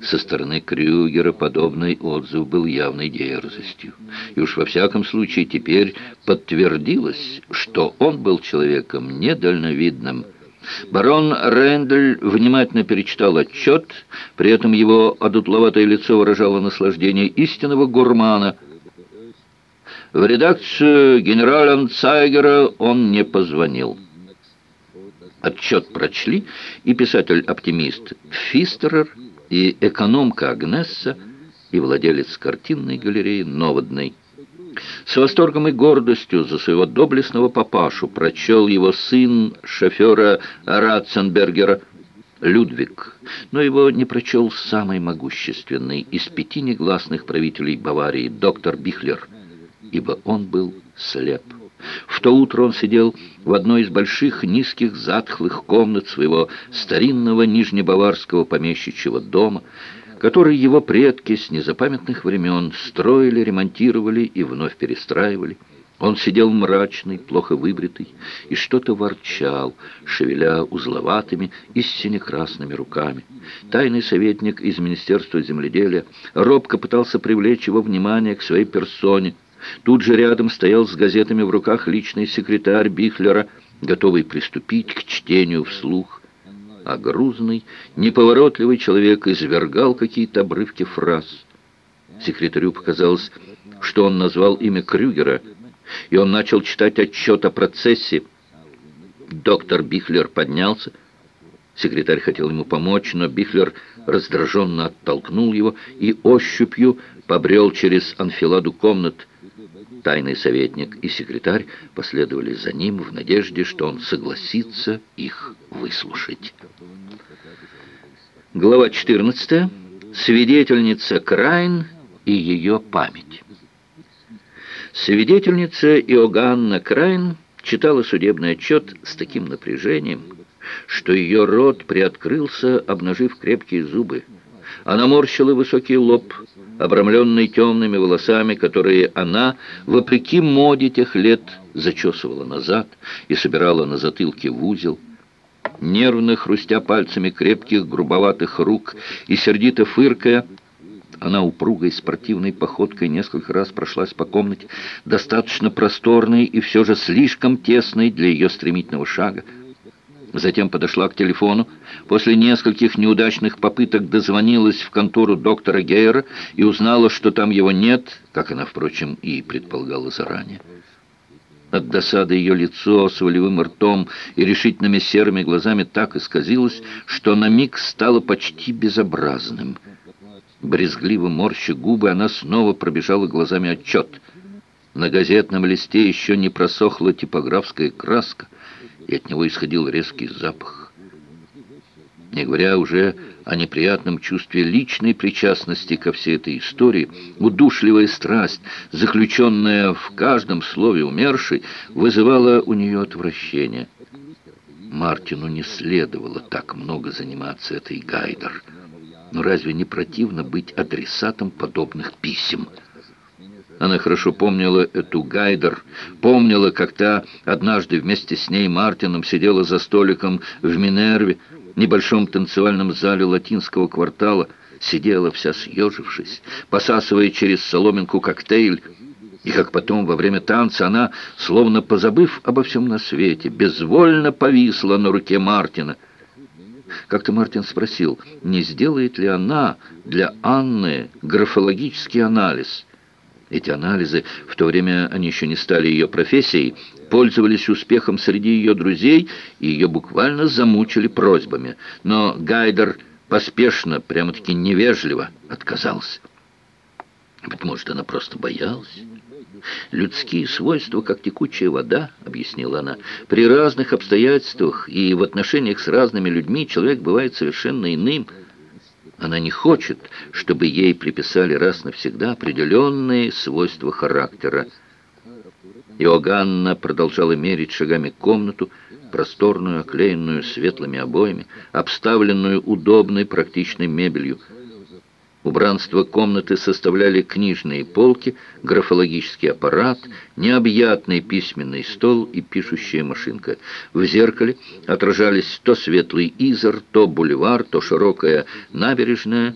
Со стороны Крюгера подобный отзыв был явной дерзостью. И уж во всяком случае теперь подтвердилось, что он был человеком недальновидным. Барон Рендель внимательно перечитал отчет, при этом его одутловатое лицо выражало наслаждение истинного гурмана. В редакцию генерала Цайгера он не позвонил. Отчет прочли, и писатель-оптимист Фистерер и экономка Агнесса, и владелец картинной галереи Новодной. С восторгом и гордостью за своего доблестного папашу прочел его сын шофера Ратценбергера Людвиг, но его не прочел самый могущественный из пяти негласных правителей Баварии, доктор Бихлер, ибо он был слеп. В то утро он сидел в одной из больших низких затхлых комнат своего старинного нижнебаварского помещичьего дома, который его предки с незапамятных времен строили, ремонтировали и вновь перестраивали. Он сидел мрачный, плохо выбритый, и что-то ворчал, шевеля узловатыми и синекрасными руками. Тайный советник из Министерства земледелия робко пытался привлечь его внимание к своей персоне – Тут же рядом стоял с газетами в руках личный секретарь Бихлера, готовый приступить к чтению вслух. А грузный, неповоротливый человек извергал какие-то обрывки фраз. Секретарю показалось, что он назвал имя Крюгера, и он начал читать отчет о процессе. Доктор Бихлер поднялся. Секретарь хотел ему помочь, но Бихлер раздраженно оттолкнул его и ощупью побрел через анфиладу комнат, Тайный советник и секретарь последовали за ним в надежде, что он согласится их выслушать. Глава 14. Свидетельница Крайн и ее память. Свидетельница Иоганна Крайн читала судебный отчет с таким напряжением, что ее рот приоткрылся, обнажив крепкие зубы. Она морщила высокий лоб, обрамленный темными волосами, которые она, вопреки моде тех лет, зачесывала назад и собирала на затылке в узел. Нервно хрустя пальцами крепких грубоватых рук и сердито фыркая, она упругой спортивной походкой несколько раз прошлась по комнате, достаточно просторной и все же слишком тесной для ее стремительного шага. Затем подошла к телефону. После нескольких неудачных попыток дозвонилась в контору доктора Гейера и узнала, что там его нет, как она, впрочем, и предполагала заранее. От досады ее лицо с волевым ртом и решительными серыми глазами так исказилось, что на миг стало почти безобразным. Брезгливо морща губы, она снова пробежала глазами отчет. На газетном листе еще не просохла типографская краска, и от него исходил резкий запах. Не говоря уже о неприятном чувстве личной причастности ко всей этой истории, удушливая страсть, заключенная в каждом слове умершей, вызывала у нее отвращение. Мартину не следовало так много заниматься этой Гайдер. Но разве не противно быть адресатом подобных писем? Она хорошо помнила эту Гайдер, помнила, как та однажды вместе с ней Мартином сидела за столиком в Минерве, небольшом танцевальном зале латинского квартала, сидела вся съежившись, посасывая через соломинку коктейль, и как потом во время танца она, словно позабыв обо всем на свете, безвольно повисла на руке Мартина. Как-то Мартин спросил, не сделает ли она для Анны графологический анализ – эти анализы, в то время они еще не стали ее профессией, пользовались успехом среди ее друзей и ее буквально замучили просьбами. Но Гайдер поспешно, прямо-таки невежливо отказался. Быть может, она просто боялась. «Людские свойства, как текучая вода», — объяснила она, — «при разных обстоятельствах и в отношениях с разными людьми человек бывает совершенно иным». Она не хочет, чтобы ей приписали раз навсегда определенные свойства характера. Иоганна продолжала мерить шагами комнату, просторную, оклеенную светлыми обоями, обставленную удобной практичной мебелью, Убранство комнаты составляли книжные полки, графологический аппарат, необъятный письменный стол и пишущая машинка. В зеркале отражались то светлый изор, то бульвар, то широкая набережная.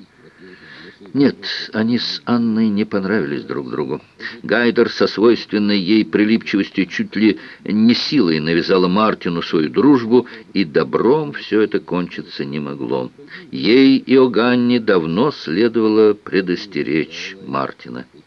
Нет, они с Анной не понравились друг другу. Гайдер со свойственной ей прилипчивостью чуть ли не силой навязала Мартину свою дружбу, и добром все это кончиться не могло. Ей и Оганне давно следовало предостеречь Мартина.